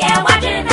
yeah, watching